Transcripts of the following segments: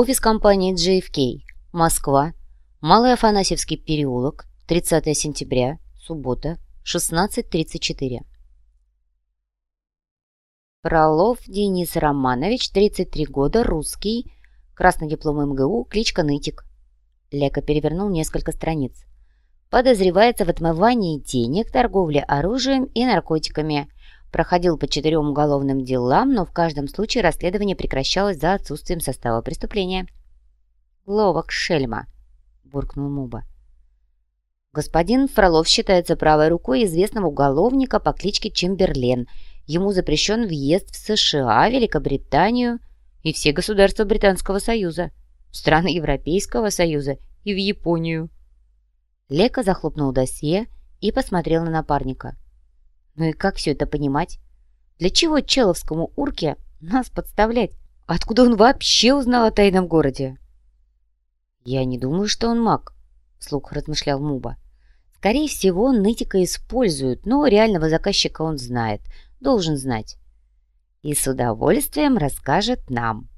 Офис компании JFK. Москва. Малый Афанасьевский переулок. 30 сентября. Суббота. 16.34. Фролов Денис Романович, 33 года, русский, красный диплом МГУ, кличка Нытик. Лека перевернул несколько страниц. Подозревается в отмывании денег, торговле оружием и наркотиками. Проходил по четырем уголовным делам, но в каждом случае расследование прекращалось за отсутствием состава преступления. «Ловок шельма», — буркнул Муба. Господин Фролов считается правой рукой известного уголовника по кличке Чемберлен — ему запрещен въезд в США, Великобританию и все государства Британского Союза, страны Европейского Союза и в Японию. Лека захлопнул досье и посмотрел на напарника. Ну и как все это понимать? Для чего Человскому урке нас подставлять? Откуда он вообще узнал о тайном городе? «Я не думаю, что он маг», — вслух размышлял Муба. «Скорее всего, нытика используют, но реального заказчика он знает, должен знать. И с удовольствием расскажет нам,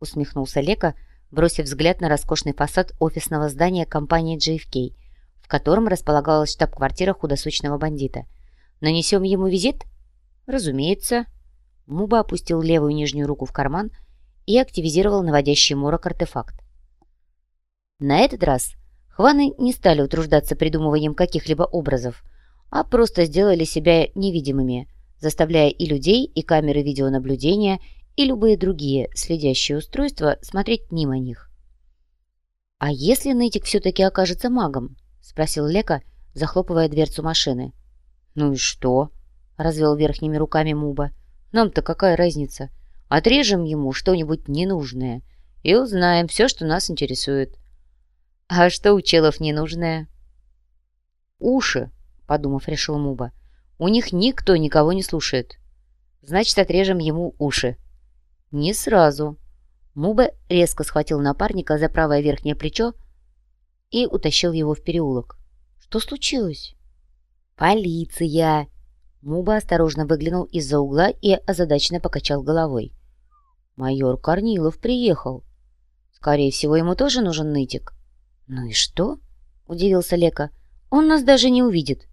усмехнулся Лека, бросив взгляд на роскошный фасад офисного здания компании JFK, в котором располагалась штаб-квартира худосочного бандита. Нанесем ему визит? Разумеется. Муба опустил левую нижнюю руку в карман и активизировал наводящий морок артефакт. На этот раз Хваны не стали утруждаться придумыванием каких-либо образов, а просто сделали себя невидимыми – заставляя и людей, и камеры видеонаблюдения, и любые другие следящие устройства смотреть мимо них. «А если нытик все-таки окажется магом?» — спросил Лека, захлопывая дверцу машины. «Ну и что?» — развел верхними руками Муба. «Нам-то какая разница? Отрежем ему что-нибудь ненужное и узнаем все, что нас интересует». «А что у челов ненужное?» «Уши», — подумав, решил Муба. У них никто никого не слушает. Значит, отрежем ему уши. Не сразу. Муба резко схватил напарника за правое верхнее плечо и утащил его в переулок. Что случилось? Полиция! Муба осторожно выглянул из-за угла и озадаченно покачал головой. Майор Корнилов приехал. Скорее всего, ему тоже нужен нытик. Ну и что? Удивился Лека. Он нас даже не увидит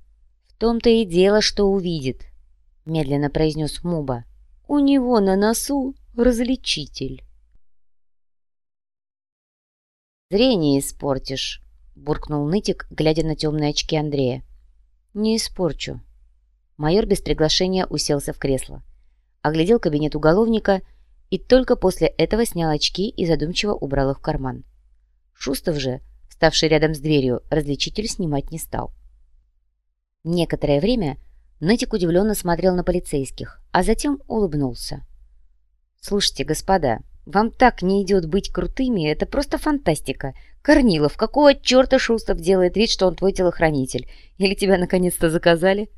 том-то и дело, что увидит», — медленно произнес Муба. «У него на носу различитель». «Зрение испортишь», — буркнул нытик, глядя на темные очки Андрея. «Не испорчу». Майор без приглашения уселся в кресло, оглядел кабинет уголовника и только после этого снял очки и задумчиво убрал их в карман. Шустов же, ставший рядом с дверью, различитель снимать не стал. Некоторое время Нытик удивленно смотрел на полицейских, а затем улыбнулся. «Слушайте, господа, вам так не идет быть крутыми, это просто фантастика. Корнилов, какого черта Шустов делает вид, что он твой телохранитель? Или тебя наконец-то заказали?»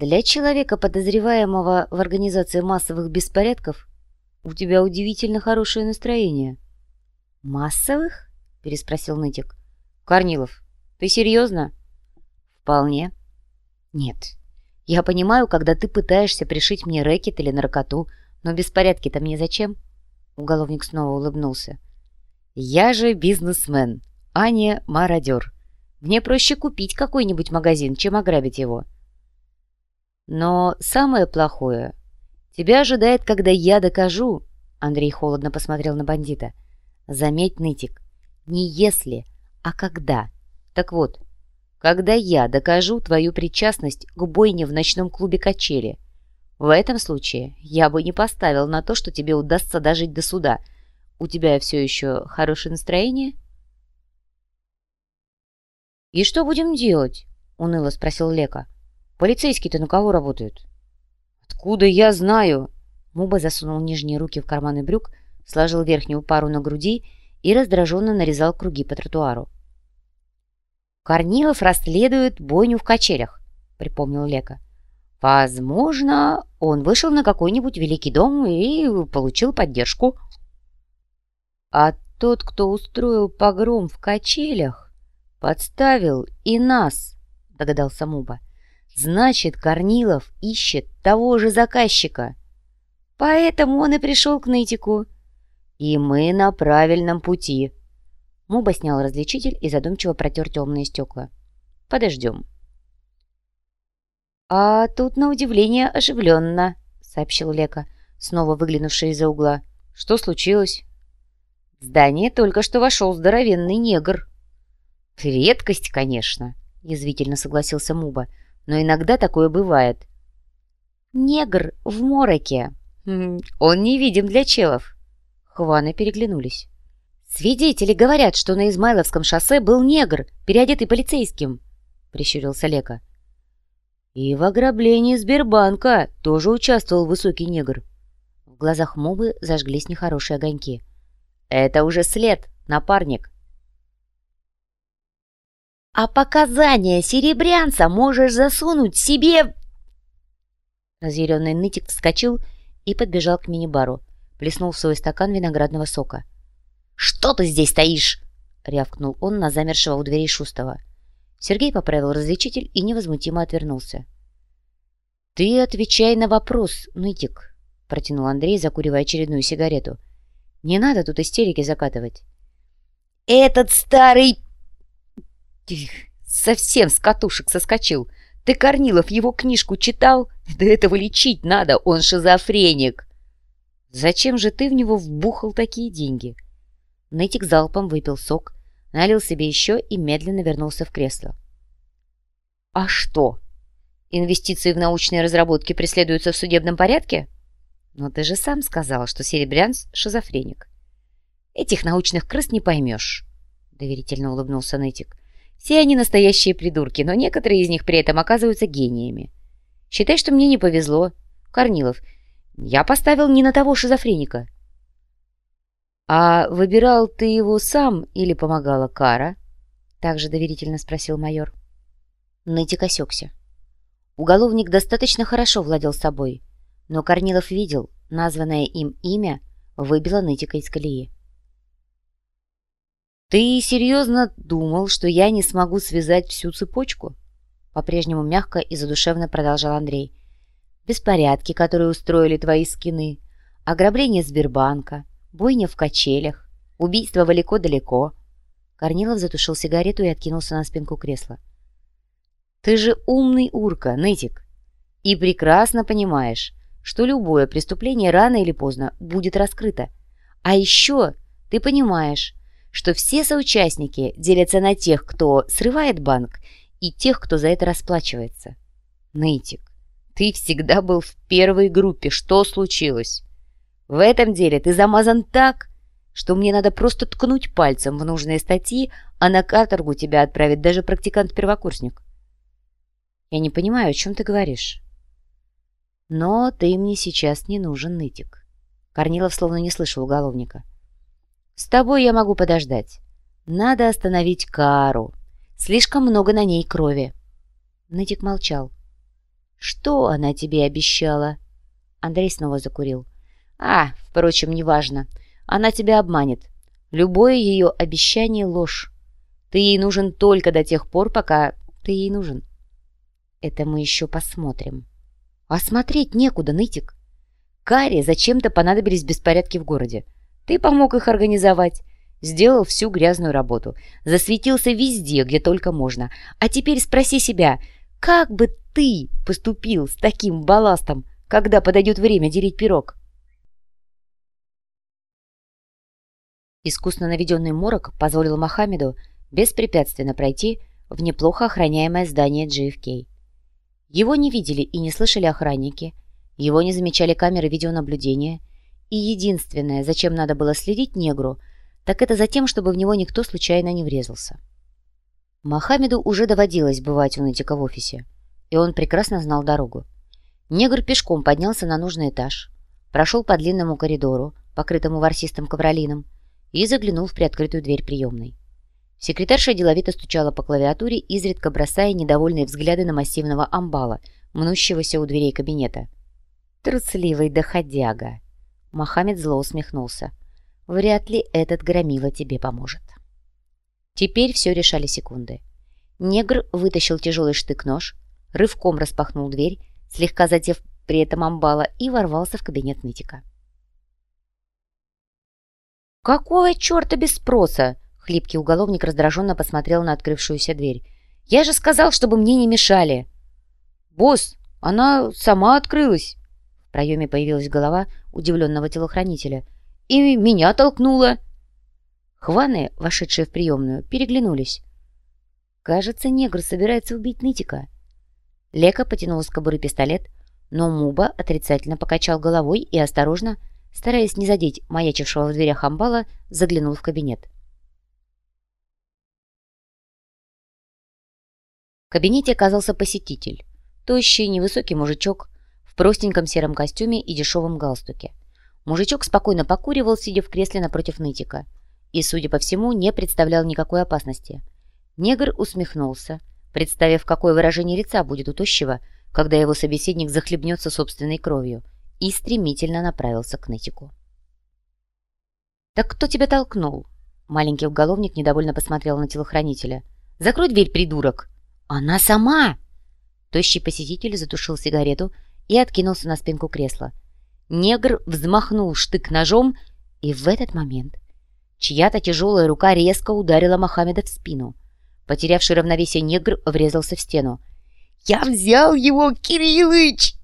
«Для человека, подозреваемого в организации массовых беспорядков, у тебя удивительно хорошее настроение». «Массовых?» — переспросил Нытик. «Корнилов, ты серьезно?» «Вполне». «Нет. Я понимаю, когда ты пытаешься пришить мне рэкет или наркоту, но беспорядки-то мне зачем?» Уголовник снова улыбнулся. «Я же бизнесмен, а не мародер. Мне проще купить какой-нибудь магазин, чем ограбить его». «Но самое плохое тебя ожидает, когда я докажу...» Андрей холодно посмотрел на бандита. «Заметь, нытик, не если, а когда. Так вот, когда я докажу твою причастность к бойне в ночном клубе «Качели». В этом случае я бы не поставил на то, что тебе удастся дожить до суда. У тебя все еще хорошее настроение?» «И что будем делать?» — уныло спросил Лека. «Полицейские-то на кого работают?» «Откуда я знаю?» Муба засунул нижние руки в карманы брюк, сложил верхнюю пару на груди и раздраженно нарезал круги по тротуару. Корнилов расследует бойню в качелях», — припомнил Лека. «Возможно, он вышел на какой-нибудь великий дом и получил поддержку». «А тот, кто устроил погром в качелях, подставил и нас», — догадался Муба. «Значит, Корнилов ищет того же заказчика. Поэтому он и пришел к нытику. «И мы на правильном пути». Муба снял различитель и задумчиво протер темные стекла. «Подождем». «А тут, на удивление, оживленно», — сообщил Лека, снова выглянувший из-за угла. «Что случилось?» В здание только что вошел здоровенный негр. «Редкость, конечно», — язвительно согласился Муба, «но иногда такое бывает». «Негр в мороке. Он невидим для челов». Хваны переглянулись. «Свидетели говорят, что на Измайловском шоссе был негр, переодетый полицейским», — прищурился Лека. «И в ограблении Сбербанка тоже участвовал высокий негр». В глазах Мубы зажглись нехорошие огоньки. «Это уже след, напарник». «А показания серебрянца можешь засунуть себе...» Разъяренный нытик вскочил и подбежал к мини-бару, плеснул в свой стакан виноградного сока. «Что ты здесь стоишь?» — рявкнул он на замершего у дверей Шустова. Сергей поправил различитель и невозмутимо отвернулся. «Ты отвечай на вопрос, нытик», — протянул Андрей, закуривая очередную сигарету. «Не надо тут истерики закатывать». «Этот старый...» «Совсем с катушек соскочил. Ты, Корнилов, его книжку читал? Да этого лечить надо, он шизофреник!» «Зачем же ты в него вбухал такие деньги?» Нытик залпом выпил сок, налил себе еще и медленно вернулся в кресло. «А что? Инвестиции в научные разработки преследуются в судебном порядке?» «Но ты же сам сказал, что Серебрянц — шизофреник». «Этих научных крыс не поймешь», — доверительно улыбнулся Нытик. «Все они настоящие придурки, но некоторые из них при этом оказываются гениями. Считай, что мне не повезло. Корнилов, я поставил не на того шизофреника». «А выбирал ты его сам или помогала Кара?» Также доверительно спросил майор. Нытик осекся. Уголовник достаточно хорошо владел собой, но Корнилов видел, названное им имя выбило Нытика из колеи. «Ты серьезно думал, что я не смогу связать всю цепочку?» По-прежнему мягко и задушевно продолжал Андрей. «Беспорядки, которые устроили твои скины, ограбление Сбербанка, Бойня в качелях, убийство далеко-далеко. Корнилов затушил сигарету и откинулся на спинку кресла. «Ты же умный урка, нытик, и прекрасно понимаешь, что любое преступление рано или поздно будет раскрыто. А еще ты понимаешь, что все соучастники делятся на тех, кто срывает банк, и тех, кто за это расплачивается. Нытик, ты всегда был в первой группе. Что случилось?» В этом деле ты замазан так, что мне надо просто ткнуть пальцем в нужные статьи, а на каторгу тебя отправит даже практикант-первокурсник. Я не понимаю, о чем ты говоришь. Но ты мне сейчас не нужен, нытик. Корнилов словно не слышал уголовника. С тобой я могу подождать. Надо остановить Кару. Слишком много на ней крови. Нытик молчал. Что она тебе обещала? Андрей снова закурил. А, впрочем, неважно. Она тебя обманет. Любое ее обещание — ложь. Ты ей нужен только до тех пор, пока ты ей нужен. Это мы еще посмотрим. А смотреть некуда, нытик. Каре зачем-то понадобились беспорядки в городе. Ты помог их организовать. Сделал всю грязную работу. Засветился везде, где только можно. А теперь спроси себя, как бы ты поступил с таким балластом, когда подойдет время делить пирог? Искусно наведенный морок позволил Мохаммеду беспрепятственно пройти в неплохо охраняемое здание JFK. Его не видели и не слышали охранники, его не замечали камеры видеонаблюдения, и единственное, зачем надо было следить негру, так это за тем, чтобы в него никто случайно не врезался. Мохаммеду уже доводилось бывать у Нытика в офисе, и он прекрасно знал дорогу. Негр пешком поднялся на нужный этаж, прошел по длинному коридору, покрытому ворсистым ковролином, и заглянул в приоткрытую дверь приемной. Секретарша деловито стучала по клавиатуре, изредка бросая недовольные взгляды на массивного амбала, мнущегося у дверей кабинета. «Трусливый доходяга!» Мохаммед зло усмехнулся. «Вряд ли этот громила тебе поможет». Теперь все решали секунды. Негр вытащил тяжелый штык-нож, рывком распахнул дверь, слегка задев при этом амбала, и ворвался в кабинет нытика. «Какого черта без спроса?» Хлипкий уголовник раздраженно посмотрел на открывшуюся дверь. «Я же сказал, чтобы мне не мешали!» «Босс, она сама открылась!» В проеме появилась голова удивленного телохранителя. «И меня толкнула!» Хваны, вошедшие в приемную, переглянулись. «Кажется, негр собирается убить нытика». Лека потянул с кобуры пистолет, но Муба отрицательно покачал головой и осторожно, стараясь не задеть маячившего в дверях амбала, заглянул в кабинет. В кабинете оказался посетитель. Тощий, невысокий мужичок в простеньком сером костюме и дешевом галстуке. Мужичок спокойно покуривал, сидя в кресле напротив нытика, и, судя по всему, не представлял никакой опасности. Негр усмехнулся, представив, какое выражение лица будет у тощего, когда его собеседник захлебнется собственной кровью, и стремительно направился к нытику. «Так кто тебя толкнул?» Маленький уголовник недовольно посмотрел на телохранителя. «Закрой дверь, придурок!» «Она сама!» Тощий посетитель затушил сигарету и откинулся на спинку кресла. Негр взмахнул штык ножом, и в этот момент чья-то тяжелая рука резко ударила Мохаммеда в спину. Потерявший равновесие негр врезался в стену. «Я взял его, Кириллыч!»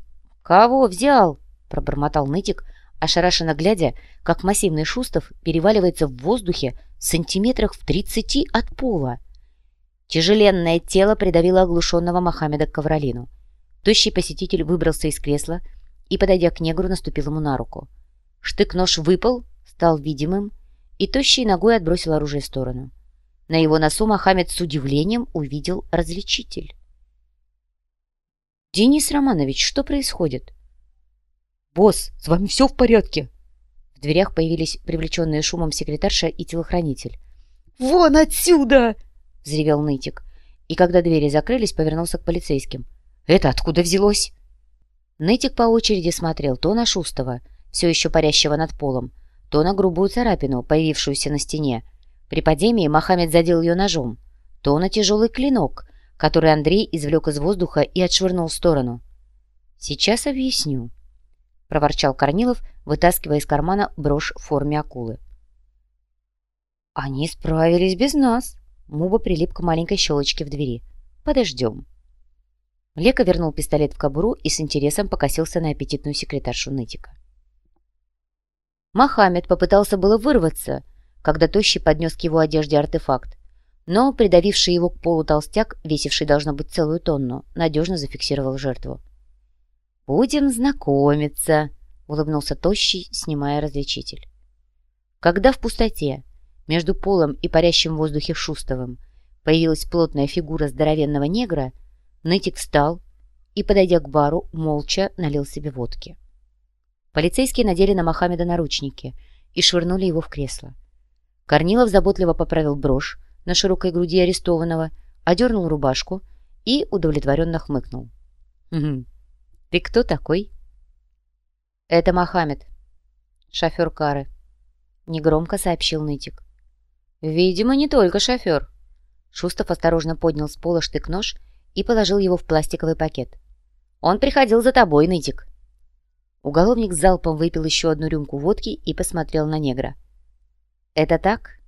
«Кого взял?» — пробормотал нытик, ошарашенно глядя, как массивный Шустов переваливается в воздухе сантиметрах в тридцати от пола. Тяжеленное тело придавило оглушенного Мохаммеда к ковролину. Тощий посетитель выбрался из кресла и, подойдя к негру, наступил ему на руку. Штык-нож выпал, стал видимым, и тощий ногой отбросил оружие в сторону. На его носу Мохаммед с удивлением увидел различитель. «Денис Романович, что происходит?» «Босс, с вами все в порядке?» В дверях появились привлеченные шумом секретарша и телохранитель. «Вон отсюда!» — взревел нытик. И когда двери закрылись, повернулся к полицейским. «Это откуда взялось?» Нытик по очереди смотрел то на Шустова, все еще парящего над полом, то на грубую царапину, появившуюся на стене. При падении Мохаммед задел ее ножом, то на тяжелый клинок, который Андрей извлек из воздуха и отшвырнул в сторону. «Сейчас объясню», — проворчал Корнилов, вытаскивая из кармана брошь в форме акулы. «Они справились без нас», — Муба прилип к маленькой щелочке в двери. «Подождем». Лека вернул пистолет в кобуру и с интересом покосился на аппетитную секретаршу Нытика. Мохаммед попытался было вырваться, когда Тощий поднес к его одежде артефакт, но придавивший его к полу толстяк, весивший должно быть целую тонну, надежно зафиксировал жертву. «Будем знакомиться», — улыбнулся Тощий, снимая различитель. Когда в пустоте, между полом и парящим в воздухе Шустовым, появилась плотная фигура здоровенного негра, Нытик встал и, подойдя к бару, молча налил себе водки. Полицейские надели на Мохаммеда наручники и швырнули его в кресло. Корнилов заботливо поправил брошь, на широкой груди арестованного, одернул рубашку и удовлетворенно хмыкнул. «Угу. Ты кто такой?» «Это Мохаммед, шофер кары», — негромко сообщил нытик. «Видимо, не только шофер». Шустов осторожно поднял с пола штык-нож и положил его в пластиковый пакет. «Он приходил за тобой, нытик». Уголовник залпом выпил еще одну рюмку водки и посмотрел на негра. «Это так?»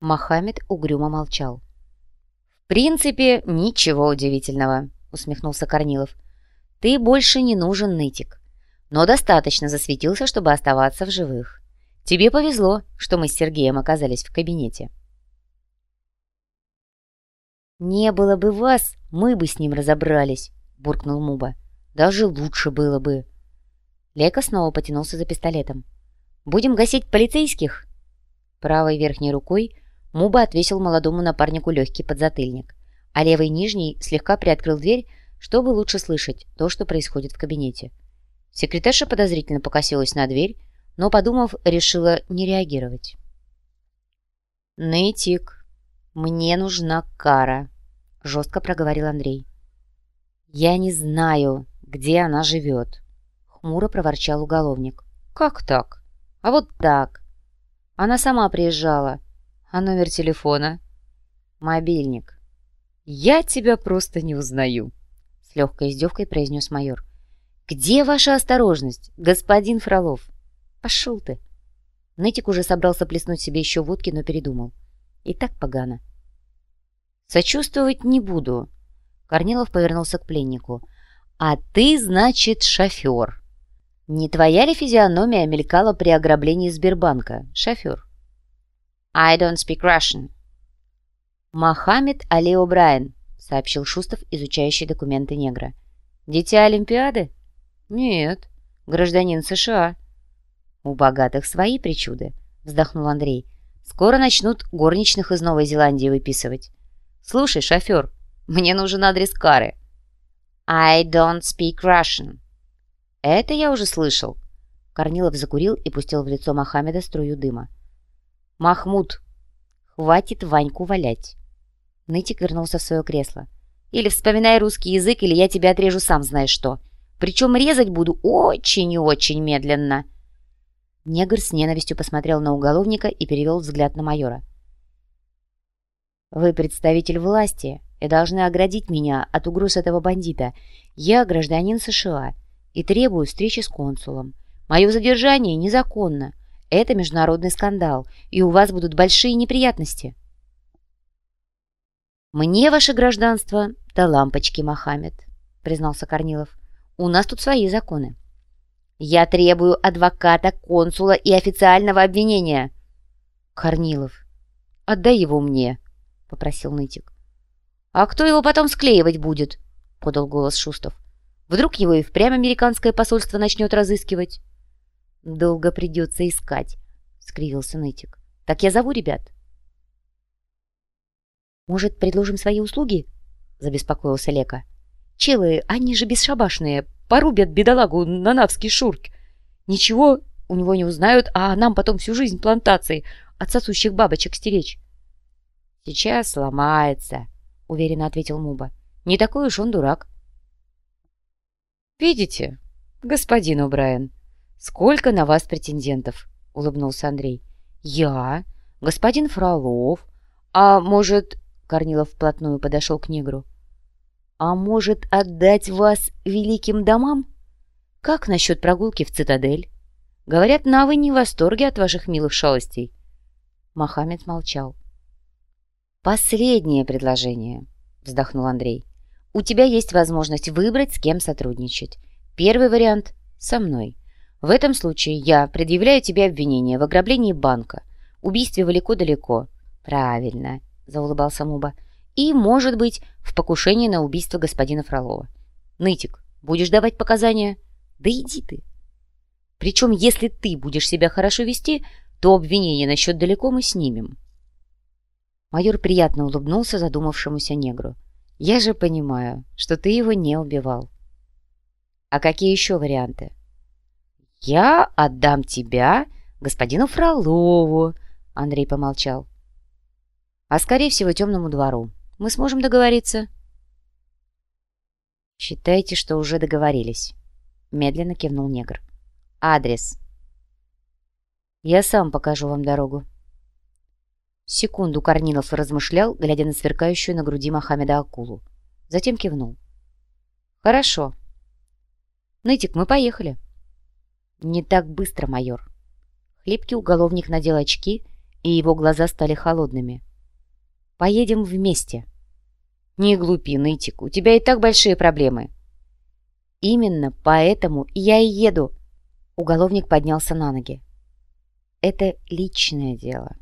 Мохаммед угрюмо молчал. «В принципе, ничего удивительного», — усмехнулся Корнилов. «Ты больше не нужен, нытик, но достаточно засветился, чтобы оставаться в живых. Тебе повезло, что мы с Сергеем оказались в кабинете». «Не было бы вас, мы бы с ним разобрались», — буркнул Муба. «Даже лучше было бы». Лека снова потянулся за пистолетом. «Будем гасить полицейских?» Правой верхней рукой Муба отвесил молодому напарнику легкий подзатыльник, а левый нижний слегка приоткрыл дверь, чтобы лучше слышать то, что происходит в кабинете. Секретарша подозрительно покосилась на дверь, но, подумав, решила не реагировать. «Нытик, мне нужна кара», — жестко проговорил Андрей. «Я не знаю, где она живет», — хмуро проворчал уголовник. «Как так? А вот так. Она сама приезжала, а номер телефона? Мобильник. Я тебя просто не узнаю, легкой издевкой произнес майор. Где ваша осторожность, господин Фролов? Пошел ты. Нытик уже собрался плеснуть себе еще водки, но передумал. И так погано. «Сочувствовать не буду». Корнилов повернулся к пленнику. «А ты, значит, шофер». «Не твоя ли физиономия мелькала при ограблении Сбербанка, шофер?» «I don't speak Russian». «Мохаммед Али О'Брайен», — сообщил Шустов, изучающий документы негра. «Дитя Олимпиады?» «Нет, гражданин США». «У богатых свои причуды», — вздохнул Андрей. «Скоро начнут горничных из Новой Зеландии выписывать. Слушай, шофер, мне нужен адрес Кары». «I don't speak Russian». «Это я уже слышал». Корнилов закурил и пустил в лицо Мохаммеда струю дыма. «Махмуд, хватит Ваньку валять». Нытик вернулся в свое кресло. «Или вспоминай русский язык, или я тебя отрежу сам знаешь что. Причем резать буду очень и очень медленно». Негр с ненавистью посмотрел на уголовника и перевел взгляд на майора. «Вы представитель власти и должны оградить меня от угроз этого бандита. Я гражданин США и требую встречи с консулом. Мое задержание незаконно. Это международный скандал, и у вас будут большие неприятности. «Мне ваше гражданство да лампочки, Мохаммед», — признался Корнилов. «У нас тут свои законы». «Я требую адвоката, консула и официального обвинения». «Корнилов, отдай его мне», — попросил Нытик. «А кто его потом склеивать будет?» — подал голос Шустов. Вдруг его и впрямь американское посольство начнет разыскивать? Долго придется искать, скривился Нытик. Так я зову ребят. Может, предложим свои услуги? Забеспокоился Лека. Челы, они же бесшабашные, порубят бедолагу на навский шурк. Ничего у него не узнают, а нам потом всю жизнь плантации от сосущих бабочек стеречь. Сейчас сломается, уверенно ответил Муба. Не такой уж он дурак. «Видите, господин О'Брайен, сколько на вас претендентов?» — улыбнулся Андрей. «Я, господин Фролов, а может...» — Корнилов вплотную подошел к негру. «А может, отдать вас великим домам? Как насчет прогулки в цитадель? Говорят, навы не в восторге от ваших милых шалостей». Мохаммед молчал. «Последнее предложение», — вздохнул Андрей. У тебя есть возможность выбрать, с кем сотрудничать. Первый вариант – со мной. В этом случае я предъявляю тебе обвинение в ограблении банка, убийстве далеко-далеко. Правильно, заулыбался Муба. И, может быть, в покушении на убийство господина Фролова. Нытик, будешь давать показания? Да иди ты. Причем, если ты будешь себя хорошо вести, то обвинение насчет далеко мы снимем. Майор приятно улыбнулся задумавшемуся негру. Я же понимаю, что ты его не убивал. А какие еще варианты? Я отдам тебя господину Фролову, Андрей помолчал. А скорее всего темному двору. Мы сможем договориться? Считайте, что уже договорились. Медленно кивнул негр. Адрес. Я сам покажу вам дорогу. Секунду Корнилов размышлял, глядя на сверкающую на груди Мохаммеда акулу. Затем кивнул. «Хорошо. Нытик, мы поехали». «Не так быстро, майор». Хлипкий уголовник надел очки, и его глаза стали холодными. «Поедем вместе». «Не глупи, Нытик, у тебя и так большие проблемы». «Именно поэтому я и еду». Уголовник поднялся на ноги. «Это личное дело».